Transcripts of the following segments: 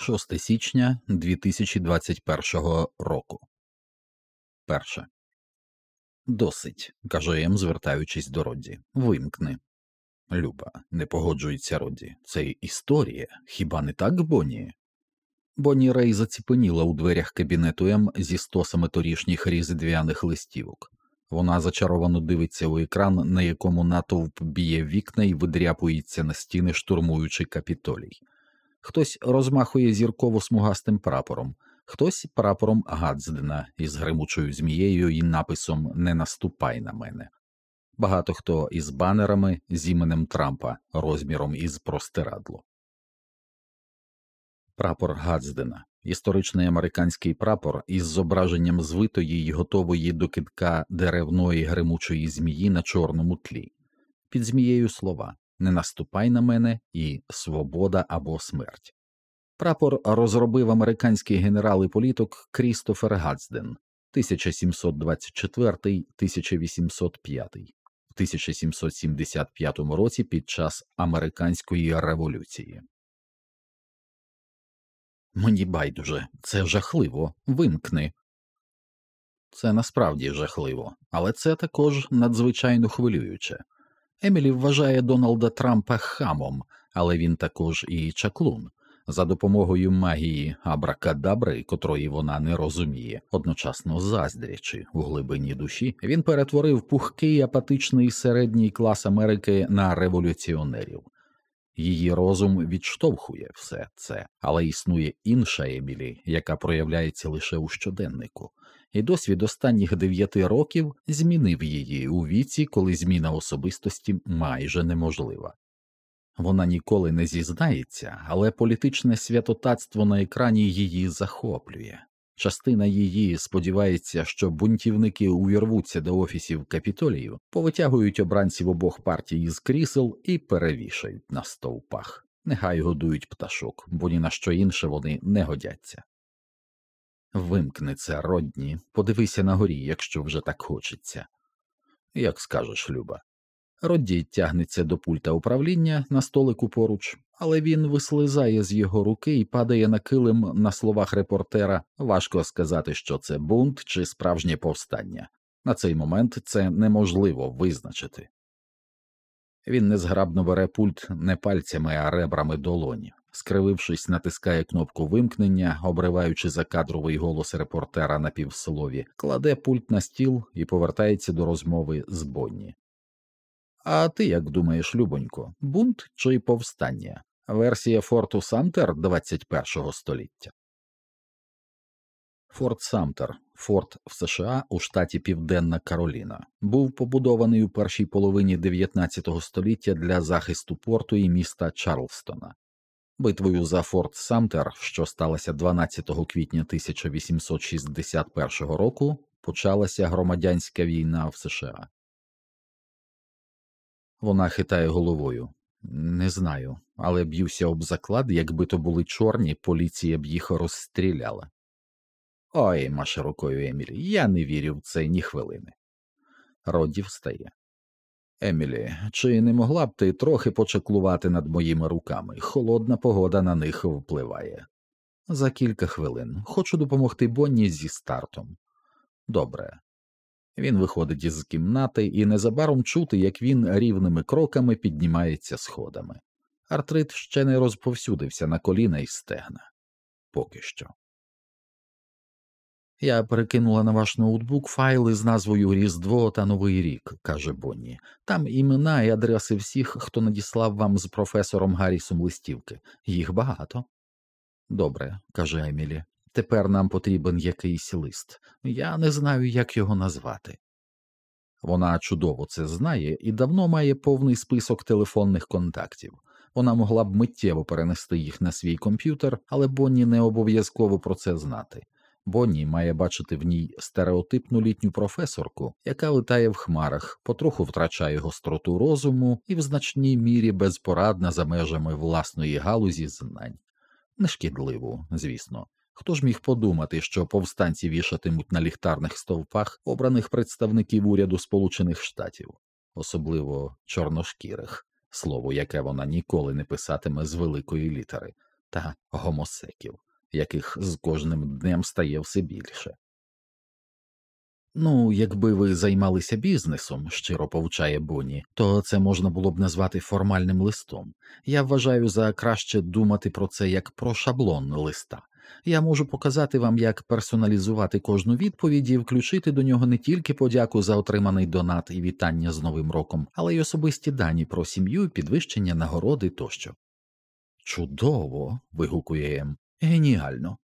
6 січня 2021 року. Перше. Досить, каже Ем, звертаючись до Родді. Вимкни. Люба, не погоджується Родді. Це історія. Хіба не так, Бонні? Бонні Рей заціпеніла у дверях кабінету М зі стосами торішніх різдвяних листівок. Вона зачаровано дивиться у екран, на якому натовп б'є вікна і видряпується на стіни, штурмуючи капітолій. Хтось розмахує зірково смугастим прапором, хтось прапором Гадздена із гримучою змією і написом Не наступай на мене. Багато хто із банерами з іменем Трампа розміром із простирадло. Прапор Гадздена історичний американський прапор із зображенням звитої й готової до кидка деревної гримучої змії на чорному тлі. Під змією слова Не наступай на мене і Свобода або смерть. Прапор розробив американський генерал і політик Крістофер Гадзден 1724-1805 в 1775 році під час американської революції. Мені байдуже, це жахливо, вимкни. Це насправді жахливо, але це також надзвичайно хвилююче. Емілі вважає Дональда Трампа хамом, але він також і чаклун. За допомогою магії абракадабри, котрої вона не розуміє, одночасно заздрячи у глибині душі, він перетворив пухкий апатичний середній клас Америки на революціонерів. Її розум відштовхує все це, але існує інша Емілі, яка проявляється лише у щоденнику, і досвід останніх дев'яти років змінив її у віці, коли зміна особистості майже неможлива. Вона ніколи не зізнається, але політичне святотатство на екрані її захоплює. Частина її сподівається, що бунтівники увірвуться до офісів капітолію, повитягують обранців обох партій із крісел і перевішають на стовпах. Нехай годують пташок, бо ні на що інше вони не годяться. Вимкни це, Родні, подивися на горі, якщо вже так хочеться. Як скажеш, Люба. Родді тягнеться до пульта управління на столику поруч, але він вислизає з його руки і падає на килим на словах репортера. Важко сказати, що це бунт чи справжнє повстання. На цей момент це неможливо визначити. Він незграбно бере пульт не пальцями, а ребрами долоні. Скривившись, натискає кнопку вимкнення, обриваючи закадровий голос репортера на півслові, кладе пульт на стіл і повертається до розмови з Бонні. А ти як думаєш, Любонько, бунт чи повстання? Версія форту Самтер 21 століття. Форт Самтер, форт в США у штаті Південна Кароліна, був побудований у першій половині 19 століття для захисту порту і міста Чарлстона. Битвою за Форт Самтер, що сталося 12 квітня 1861 року, почалася громадянська війна в США. Вона хитає головою. Не знаю, але б'юся об заклад, якби то були чорні, поліція б їх розстріляла. Ой, маше рукою Емілі, я не вірю в це ні хвилини. Родді встає. Емілі, чи не могла б ти трохи почеклувати над моїми руками? Холодна погода на них впливає. За кілька хвилин хочу допомогти Бонні зі стартом. Добре, він виходить із кімнати і незабаром чути, як він рівними кроками піднімається сходами. Артрит ще не розповсюдився на коліна і стегна. Поки що. Я перекинула на ваш ноутбук файли з назвою Різдво та Новий рік, каже Бонні. Там імена і адреси всіх, хто надіслав вам з професором Гаррісом листівки. Їх багато. Добре, каже Емілі. Тепер нам потрібен якийсь лист. Я не знаю, як його назвати. Вона чудово це знає і давно має повний список телефонних контактів. Вона могла б миттєво перенести їх на свій комп'ютер, але Бонні не обов'язково про це знати. Бонні має бачити в ній стереотипну літню професорку, яка летає в хмарах, потроху втрачає гостроту розуму і в значній мірі безпорадна за межами власної галузі знань. Нешкідливу, звісно. Хто ж міг подумати, що повстанці вішатимуть на ліхтарних стовпах обраних представників уряду Сполучених Штатів, особливо чорношкірих, слово, яке вона ніколи не писатиме з великої літери, та гомосеків, яких з кожним днем стає все більше. Ну, якби ви займалися бізнесом, щиро повчає Бонні, то це можна було б назвати формальним листом. Я вважаю за краще думати про це як про шаблон листа. Я можу показати вам, як персоналізувати кожну відповідь і включити до нього не тільки подяку за отриманий донат і вітання з Новим роком, але й особисті дані про сім'ю, підвищення нагороди тощо. Чудово. вигукує Ем. Геніально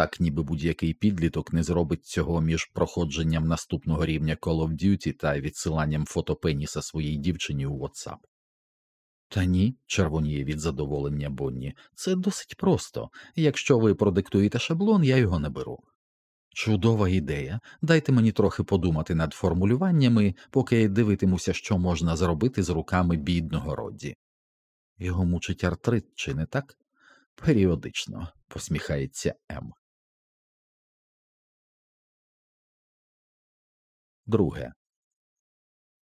так ніби будь-який підліток не зробить цього між проходженням наступного рівня Call of Duty та відсиланням фото пеніса своїй дівчині у WhatsApp. Та ні, червоніє від задоволення Бонні, це досить просто. Якщо ви продиктуєте шаблон, я його не беру. Чудова ідея. Дайте мені трохи подумати над формулюваннями, поки дивитимуся, що можна зробити з руками бідного Родді. Його мучить артрит, чи не так? Періодично, посміхається М. Друге.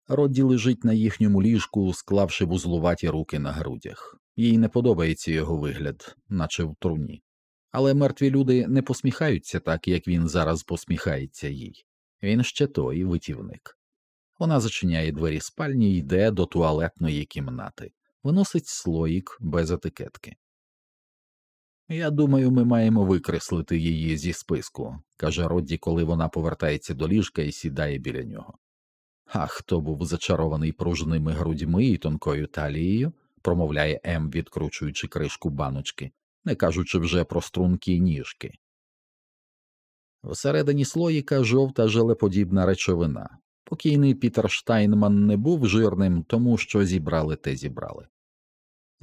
Родді лежить на їхньому ліжку, склавши вузлуваті руки на грудях. Їй не подобається його вигляд, наче в труні. Але мертві люди не посміхаються так, як він зараз посміхається їй. Він ще той витівник. Вона зачиняє двері спальні і йде до туалетної кімнати, виносить слоїк без етикетки. Я думаю, ми маємо викреслити її зі списку, каже Родді, коли вона повертається до ліжка і сідає біля нього. А хто був зачарований пружними грудьми і тонкою талією, промовляє М, відкручуючи кришку баночки, не кажучи вже про стрункі ніжки. Всередині слоїка жовта желеподібна речовина. Покійний Пітер Штайнман не був жирним, тому що зібрали те зібрали.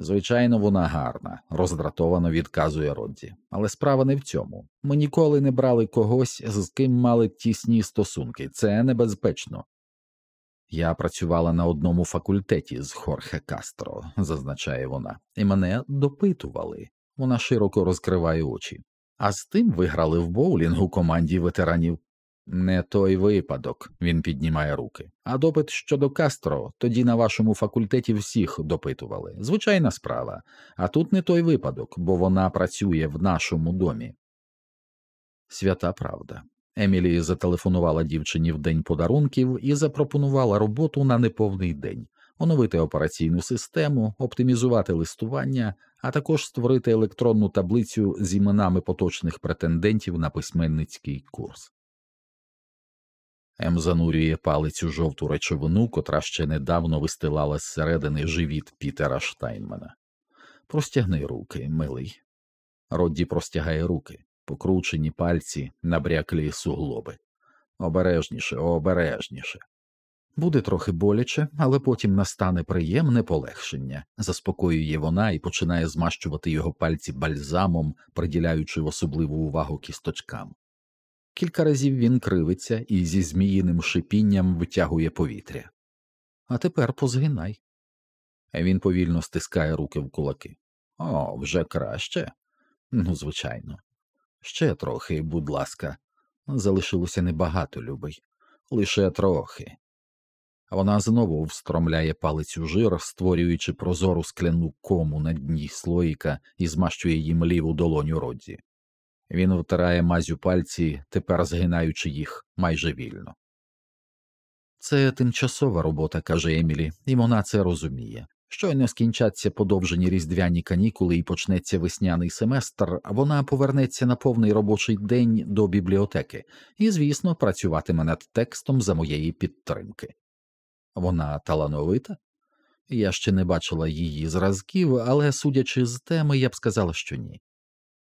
Звичайно, вона гарна, роздратовано відказує Родді. Але справа не в цьому. Ми ніколи не брали когось, з ким мали тісні стосунки. Це небезпечно. Я працювала на одному факультеті з Хорхе Кастро, зазначає вона, і мене допитували. Вона широко розкриває очі. А з тим виграли в боулінг у команді ветеранів не той випадок, він піднімає руки. А допит щодо Кастро тоді на вашому факультеті всіх допитували. Звичайна справа. А тут не той випадок, бо вона працює в нашому домі. Свята правда. Емілі зателефонувала дівчині в день подарунків і запропонувала роботу на неповний день, оновити операційну систему, оптимізувати листування, а також створити електронну таблицю з іменами поточних претендентів на письменницький курс. Ем занурює палець у жовту речовину, котра ще недавно вистилала зсередини живіт Пітера Штайнмана. Простягни руки, милий. Родді простягає руки, покручені пальці, набряклі суглоби. Обережніше, обережніше. Буде трохи боляче, але потім настане приємне полегшення, заспокоює вона і починає змащувати його пальці бальзамом, приділяючи особливу увагу кісточкам. Кілька разів він кривиться і зі зміїним шипінням витягує повітря. А тепер позгинай. Він повільно стискає руки в кулаки. О, вже краще? Ну, звичайно. Ще трохи, будь ласка, залишилося небагато, любий, лише трохи. Вона знову встромляє палець у жир, створюючи прозору скляну кому на дні слоїка і змащує їм ліву долоню Родзі. Він втирає мазю пальці, тепер згинаючи їх майже вільно. Це тимчасова робота, каже Емілі, і вона це розуміє. Щойно скінчаться подовжені різдвяні канікули і почнеться весняний семестр, вона повернеться на повний робочий день до бібліотеки і, звісно, працюватиме над текстом за моєї підтримки. Вона талановита? Я ще не бачила її зразків, але, судячи з теми, я б сказала, що ні.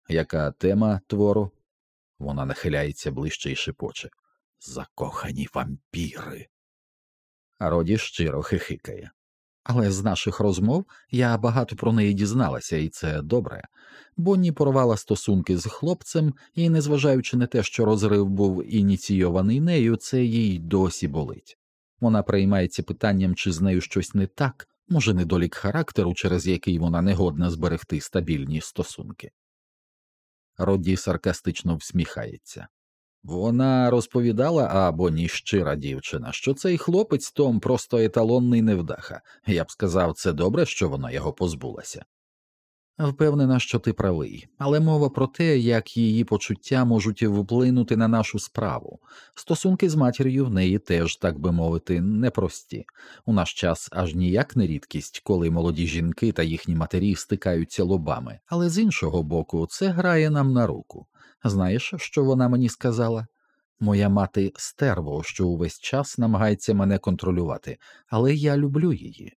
Яка тема твору? Вона нахиляється ближче і шепоче. Закохані вампіри. Роді щиро хихикає. Але з наших розмов я багато про неї дізналася, і це добре. Бонні порвала стосунки з хлопцем, і, незважаючи на те, що розрив був ініційований нею, це їй досі болить. Вона приймається питанням, чи з нею щось не так, може, недолік характеру, через який вона не годна зберегти стабільні стосунки. Роді саркастично всміхається. Вона розповідала або ні щира дівчина, що цей хлопець Том просто еталонний невдаха. Я б сказав, це добре, що вона його позбулася. Впевнена, що ти правий, але мова про те, як її почуття можуть вплинути на нашу справу. Стосунки з матір'ю в неї теж, так би мовити, непрості. У наш час аж ніяк не рідкість, коли молоді жінки та їхні матері стикаються лобами, але з іншого боку, це грає нам на руку. Знаєш, що вона мені сказала? Моя мати стерво, що увесь час намагається мене контролювати, але я люблю її.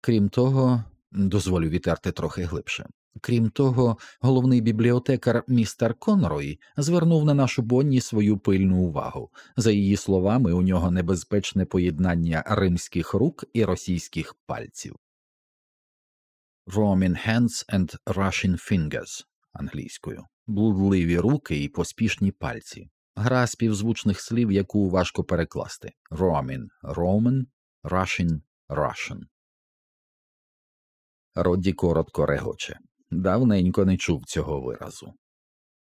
Крім того, дозволю вітерти трохи глибше. Крім того, головний бібліотекар містер Конрой звернув на нашу Бонні свою пильну увагу. За її словами, у нього небезпечне поєднання римських рук і російських пальців. Roman hands and Russian fingers англійською, блудливі руки і поспішні пальці, гра співзвучних слів, яку важко перекласти Roman – Roman, Russian – Russian. Родді коротко регоче. Давненько не чув цього виразу.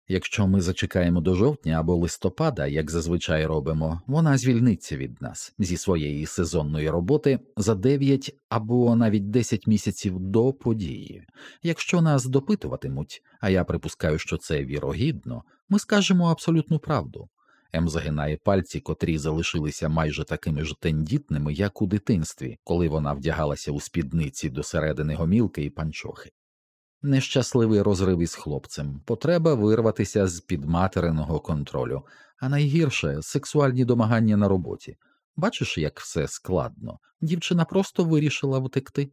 Якщо ми зачекаємо до жовтня або листопада, як зазвичай робимо, вона звільниться від нас зі своєї сезонної роботи за 9 або навіть 10 місяців до події. Якщо нас допитуватимуть, а я припускаю, що це вірогідно, ми скажемо абсолютну правду. М загинає пальці, котрі залишилися майже такими ж тендітними, як у дитинстві, коли вона вдягалася у спідниці до середини гомілки і панчохи. Нещасливий розрив із хлопцем, потреба вирватися з під материного контролю, а найгірше сексуальні домагання на роботі. Бачиш, як все складно. Дівчина просто вирішила втекти.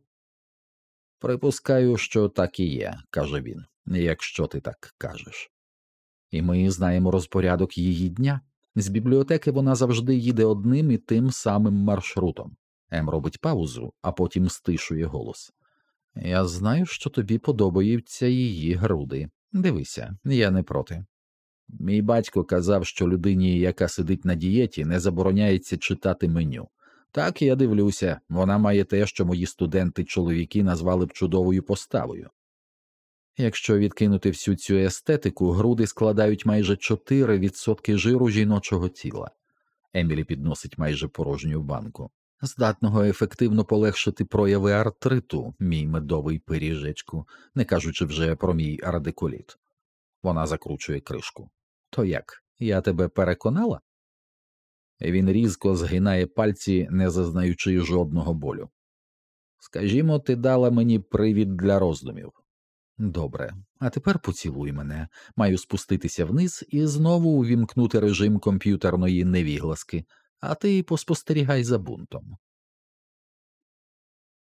Припускаю, що так і є, каже він, якщо ти так кажеш. І ми знаємо розпорядок її дня. З бібліотеки вона завжди їде одним і тим самим маршрутом. Ем робить паузу, а потім стишує голос. Я знаю, що тобі подобаються її груди. Дивися, я не проти. Мій батько казав, що людині, яка сидить на дієті, не забороняється читати меню. Так я дивлюся, вона має те, що мої студенти чоловіки назвали б чудовою поставою. Якщо відкинути всю цю естетику, груди складають майже 4% жиру жіночого тіла. Емілі підносить майже порожню банку здатного ефективно полегшити прояви артриту, мій медовий пиріжечку, не кажучи вже про мій радикуліт. Вона закручує кришку. То як? Я тебе переконала? Він різко згинає пальці, не зазнаючи жодного болю. Скажімо, ти дала мені привід для роздумів. Добре, а тепер поцілуй мене, маю спуститися вниз і знову увімкнути режим комп'ютерної невігласки, а ти поспостерігай за бунтом.